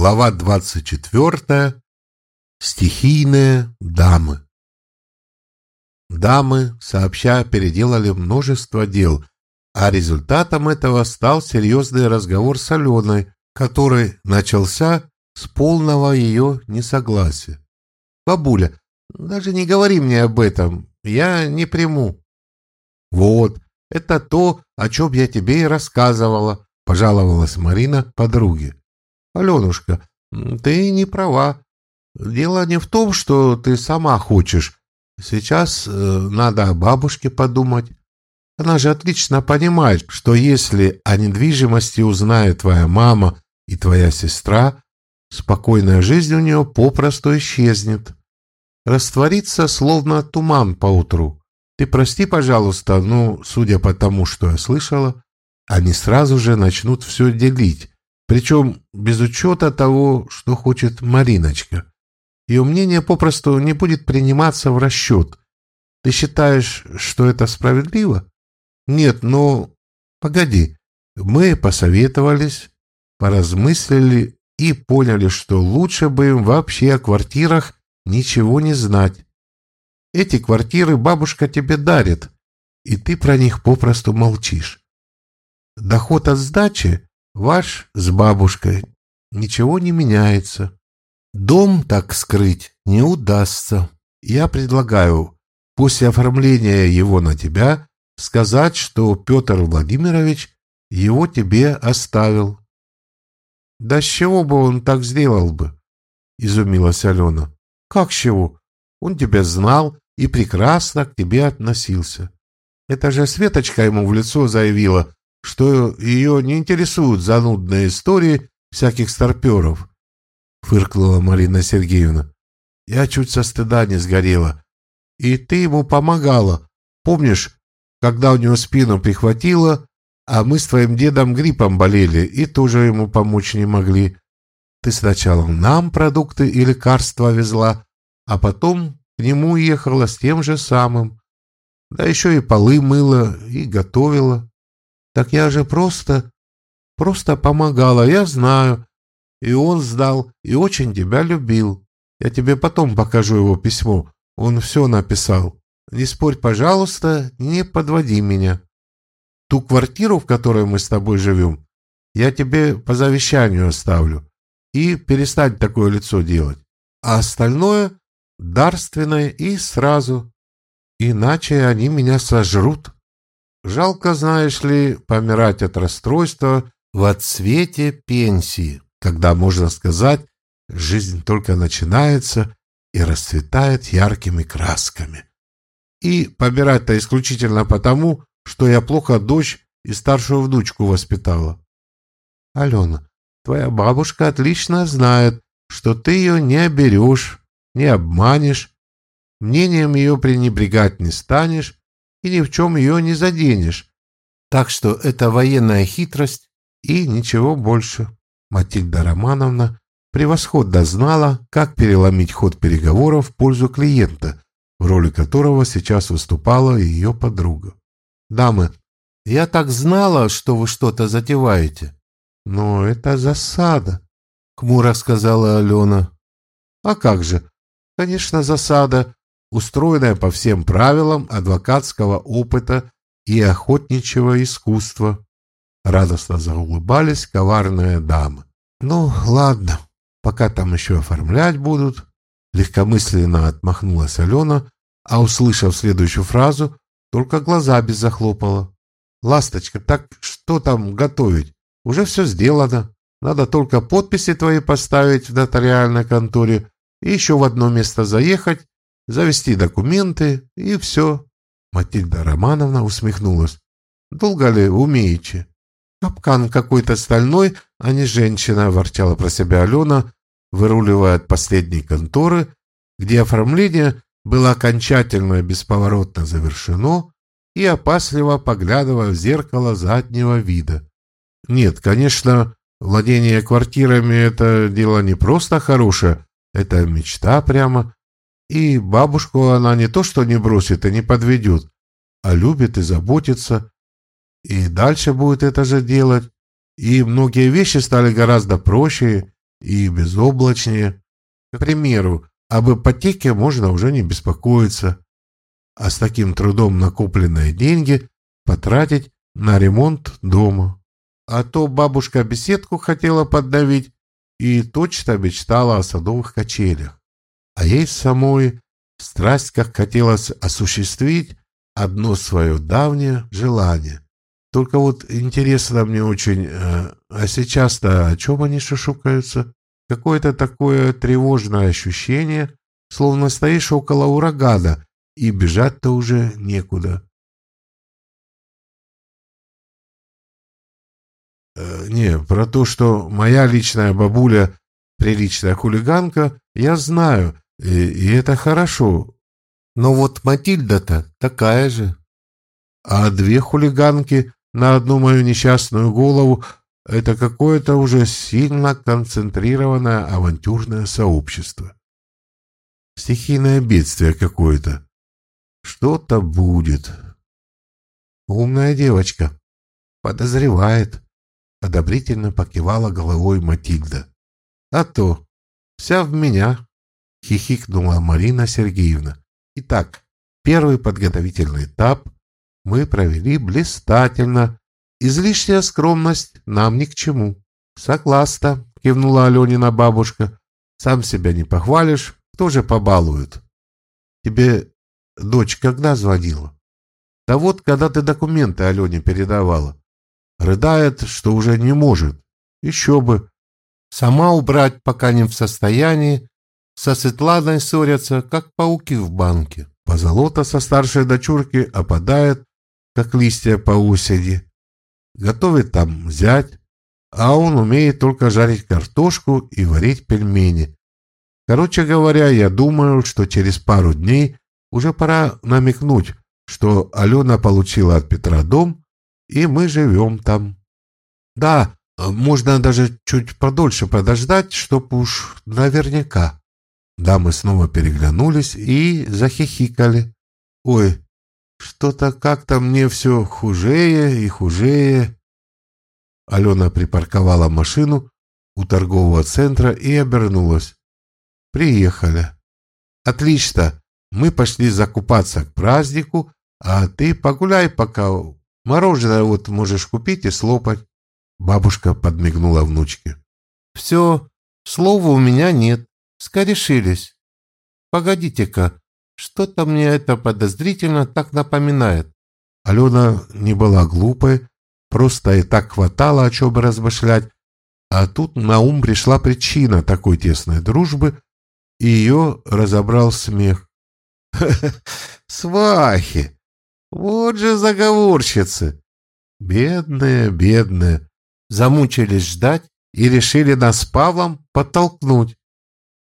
Глава 24. Стихийные дамы. Дамы, сообща, переделали множество дел, а результатом этого стал серьезный разговор с Аленой, который начался с полного ее несогласия. «Бабуля, даже не говори мне об этом, я не приму». «Вот, это то, о чем я тебе и рассказывала», — пожаловалась Марина подруге. Аленушка, ты не права. Дело не в том, что ты сама хочешь. Сейчас э, надо о бабушке подумать. Она же отлично понимает, что если о недвижимости узнает твоя мама и твоя сестра, спокойная жизнь у нее попросту исчезнет. Растворится, словно туман поутру. Ты прости, пожалуйста, но, судя по тому, что я слышала, они сразу же начнут все делить, причем без учета того, что хочет Мариночка. Ее мнение попросту не будет приниматься в расчет. Ты считаешь, что это справедливо? Нет, но... Погоди. Мы посоветовались, поразмыслили и поняли, что лучше бы им вообще о квартирах ничего не знать. Эти квартиры бабушка тебе дарит, и ты про них попросту молчишь. Доход от сдачи Ваш с бабушкой. Ничего не меняется. Дом так скрыть не удастся. Я предлагаю после оформления его на тебя сказать, что Петр Владимирович его тебе оставил. Да с чего бы он так сделал бы? Изумилась Алена. Как с чего? Он тебя знал и прекрасно к тебе относился. Это же Светочка ему в лицо заявила, что ее не интересуют занудные истории всяких старперов, — фыркнула Марина Сергеевна. Я чуть со стыда не сгорела. И ты ему помогала. Помнишь, когда у него спину прихватило, а мы с твоим дедом гриппом болели и тоже ему помочь не могли. Ты сначала нам продукты и лекарства везла, а потом к нему ехала с тем же самым. Да еще и полы мыла, и готовила. Так я же просто... просто помогала, я знаю. И он сдал, и очень тебя любил. Я тебе потом покажу его письмо. Он все написал. Не спорь, пожалуйста, не подводи меня. Ту квартиру, в которой мы с тобой живем, я тебе по завещанию оставлю. И перестань такое лицо делать. А остальное дарственное и сразу. Иначе они меня сожрут. Жалко, знаешь ли, помирать от расстройства в отсвете пенсии, когда, можно сказать, жизнь только начинается и расцветает яркими красками. И помирать-то исключительно потому, что я плохо дочь и старшую внучку воспитала. Алена, твоя бабушка отлично знает, что ты ее не оберешь, не обманешь, мнением ее пренебрегать не станешь, и ни в чем ее не заденешь. Так что это военная хитрость и ничего больше. Матильда Романовна превосходно знала, как переломить ход переговоров в пользу клиента, в роли которого сейчас выступала ее подруга. «Дамы, я так знала, что вы что-то затеваете». «Но это засада», — хмуро сказала Алена. «А как же? Конечно, засада, устроенная по всем правилам адвокатского опыта и охотничьего искусства. Радостно заулыбались коварные дамы. «Ну, ладно, пока там еще оформлять будут», — легкомысленно отмахнулась Алена, а, услышав следующую фразу, только глаза без захлопала. «Ласточка, так что там готовить? Уже все сделано. Надо только подписи твои поставить в нотариальной конторе и еще в одно место заехать завести документы и все. Матильда Романовна усмехнулась. Долго ли умеете? Капкан какой-то стальной, а не женщина, ворчала про себя Алена, выруливая от последней конторы, где оформление было окончательно и бесповоротно завершено, и опасливо поглядывая в зеркало заднего вида. Нет, конечно, владение квартирами — это дело не просто хорошее, это мечта прямо, и бабушку она не то что не бросит и не подведет, а любит и заботится, и дальше будет это же делать. И многие вещи стали гораздо проще и безоблачнее. К примеру, об ипотеке можно уже не беспокоиться, а с таким трудом накопленные деньги потратить на ремонт дома. А то бабушка беседку хотела поддавить и точно мечтала о садовых качелях. А ей самой страсть как хотелось осуществить одно свое давнее желание. Только вот интересно мне очень, э, а сейчас-то о чем они шушукаются? Какое-то такое тревожное ощущение, словно стоишь около урагана, и бежать-то уже некуда. Э, не, про то, что моя личная бабуля приличная хулиганка, я знаю, и, это хорошо. Но вот Матильда-то такая же. А две хулиганки на одну мою несчастную голову — это какое-то уже сильно концентрированное авантюрное сообщество. Стихийное бедствие какое-то. Что-то будет. Умная девочка. Подозревает. Одобрительно покивала головой Матильда. А то, вся в меня, хихикнула Марина Сергеевна. Итак, первый подготовительный этап мы провели блистательно. Излишняя скромность нам ни к чему. Согласна, кивнула Аленина бабушка. Сам себя не похвалишь, кто же побалует? Тебе дочь когда звонила? Да вот, когда ты документы Алене передавала. Рыдает, что уже не может. Еще бы. Сама убрать пока не в состоянии. Со Светланой ссорятся, как пауки в банке. Позолота со старшей дочурки опадает, как листья по осени. Готовит там взять, а он умеет только жарить картошку и варить пельмени. Короче говоря, я думаю, что через пару дней уже пора намекнуть, что Алена получила от Петра дом, и мы живем там. Да, можно даже чуть подольше подождать, чтоб уж наверняка. Дамы снова переглянулись и захихикали. Ой, что-то как-то мне все хужее и хужее. Алена припарковала машину у торгового центра и обернулась. Приехали. Отлично. Мы пошли закупаться к празднику, а ты погуляй пока Мороженое вот можешь купить и слопать. Бабушка подмигнула внучке. Все, слова у меня нет. Скорешились. Погодите-ка, что-то мне это подозрительно так напоминает. Алена не была глупой, просто и так хватало о чем размышлять, а тут на ум пришла причина такой тесной дружбы, и ее разобрал смех. «Свахи! Вот же заговорщицы! Бедные, бедные! Замучились ждать и решили нас с Павлом подтолкнуть.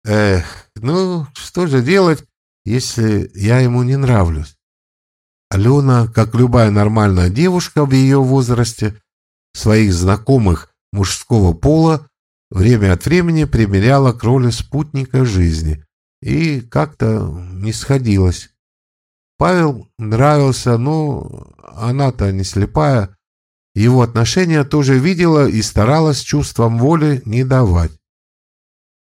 Эх, ну, что же делать, если я ему не нравлюсь? Алена, как любая нормальная девушка в ее возрасте, своих знакомых мужского пола время от времени примеряла к роли спутника жизни и как-то не сходилась. Павел нравился, но она-то не слепая. Его отношения тоже видела и старалась чувством воли не давать.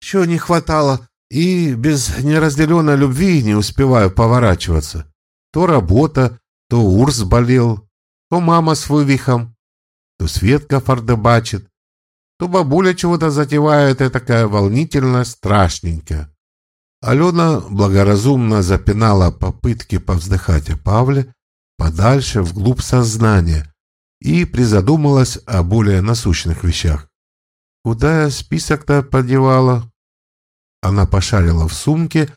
Чего не хватало, и без неразделенной любви не успеваю поворачиваться. То работа, то Урс болел, то мама с вывихом, то Светка фардебачит, то бабуля чего-то затевает, и такая волнительно страшненькая. Алена благоразумно запинала попытки повздыхать о Павле подальше, вглубь сознания, и призадумалась о более насущных вещах. Куда я список-то подевала? Она пошарила в сумке,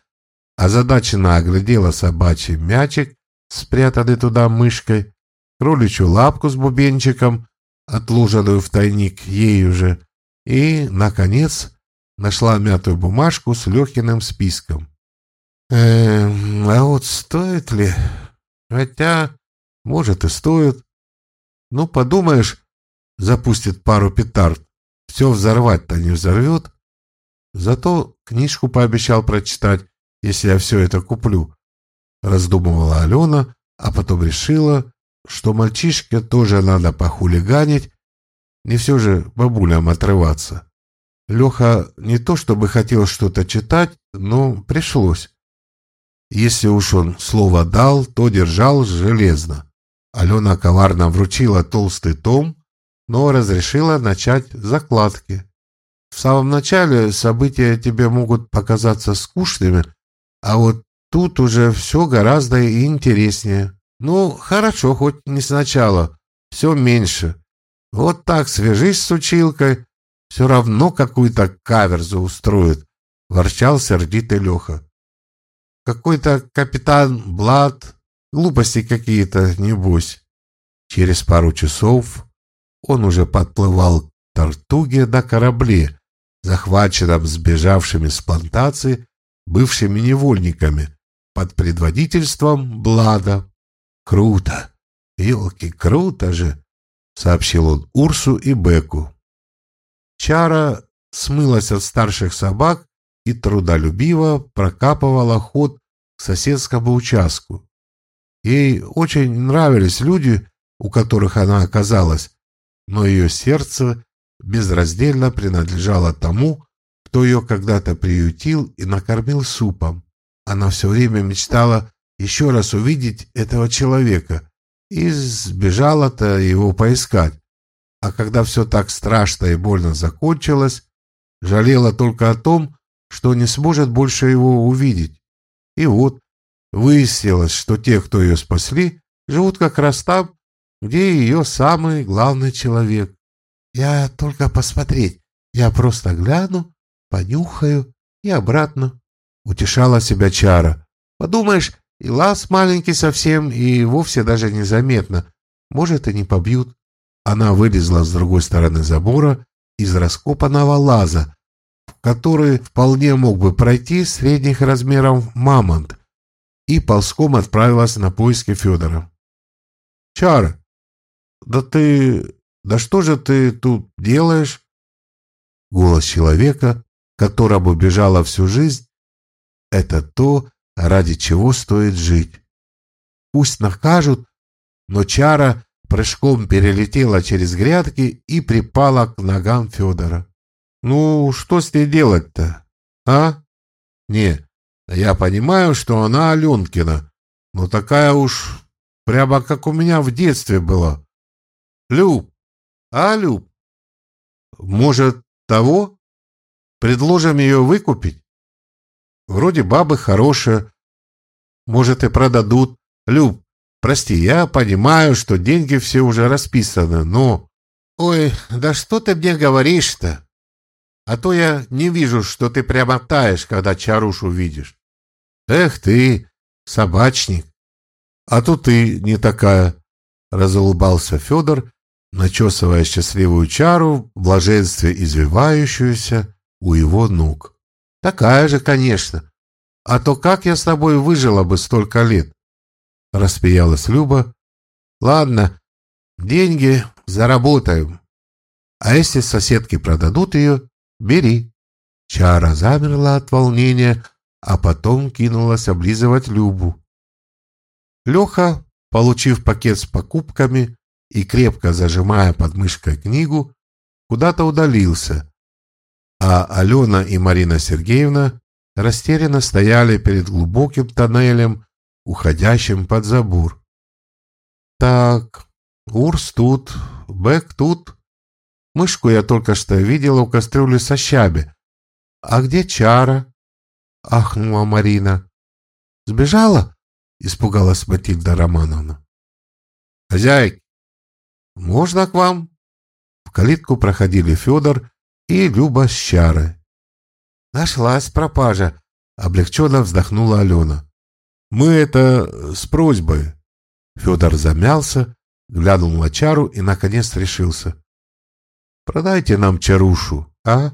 озадаченно оглядела собачий мячик, спрятанный туда мышкой, кроличью лапку с бубенчиком, отложенную в тайник ею же, и, наконец, нашла мятую бумажку с Лехиным списком. Эм, а вот стоит ли? Хотя, может и стоит. Ну, подумаешь, запустит пару петард. Все взорвать-то не взорвет. Зато книжку пообещал прочитать, если я все это куплю. Раздумывала Алена, а потом решила, что мальчишке тоже надо похулиганить, не все же бабулям отрываться. Леха не то чтобы хотел что-то читать, но пришлось. Если уж он слово дал, то держал железно. Алена коварно вручила толстый том, но разрешила начать закладки. В самом начале события тебе могут показаться скучными, а вот тут уже все гораздо интереснее. Ну, хорошо, хоть не сначала, все меньше. Вот так свяжись с училкой, все равно какую-то каверзу устроит, ворчал сердитый Леха. Какой-то капитан Блад, глупости какие-то, небось. Через пару часов он уже подплывал к Тартуге на корабле, захваченном сбежавшими с плантации бывшими невольниками под предводительством Блада. «Круто! Елки, круто же!» — сообщил он Урсу и Беку. Чара смылась от старших собак и трудолюбиво прокапывала ход к соседскому участку. Ей очень нравились люди, у которых она оказалась, но ее сердце безраздельно принадлежало тому, кто ее когда-то приютил и накормил супом. Она все время мечтала еще раз увидеть этого человека и сбежала-то его поискать. А когда все так страшно и больно закончилось, жалела только о том, что не сможет больше его увидеть. И вот выяснилось, что те, кто ее спасли, живут как раз там, где ее самый главный человек. Я только посмотреть, я просто гляну, понюхаю и обратно. Утешала себя Чара. Подумаешь, и лаз маленький совсем, и вовсе даже незаметно. Может, и не побьют. Она вылезла с другой стороны забора из раскопанного лаза, в который вполне мог бы пройти средних размеров мамонт, и ползком отправилась на поиски Федора. «Чара, да ты... да что же ты тут делаешь?» Голос человека, которому бежала всю жизнь, это то, ради чего стоит жить. Пусть накажут, но Чара прыжком перелетела через грядки и припала к ногам Федора. «Ну, что с ней делать-то, а?» «Не, я понимаю, что она Аленкина, но такая уж прямо как у меня в детстве была. Люб, а, Люб, может, того? Предложим ее выкупить? Вроде бабы хорошая, может, и продадут. Люб, Прости, я понимаю, что деньги все уже расписаны, но... Ой, да что ты мне говоришь-то? А то я не вижу, что ты прямо таешь, когда чарушу видишь. Эх ты, собачник. А то ты не такая, разулыбался Федор, начесывая счастливую чару в блаженстве извивающуюся у его ног. Такая же, конечно. А то как я с тобой выжила бы столько лет? — распиялась Люба. «Ладно, деньги заработаем. А если соседки продадут ее, бери». Чара замерла от волнения, а потом кинулась облизывать Любу. Леха, получив пакет с покупками и крепко зажимая под мышкой книгу, куда-то удалился, а Алена и Марина Сергеевна растерянно стояли перед глубоким тоннелем, уходящим под забор. Так, Урс тут, Бэк тут. Мышку я только что видела в кастрюле со щаби. А где Чара? Ахнула Марина. Сбежала? Испугалась Матильда Романовна. Хозяйка, можно к вам? В калитку проходили Федор и Люба с Чарой. Нашлась пропажа, облегченно вздохнула Алена. Мы это с просьбой. Федор замялся, глянул на чару и наконец решился. Продайте нам чарушу, а?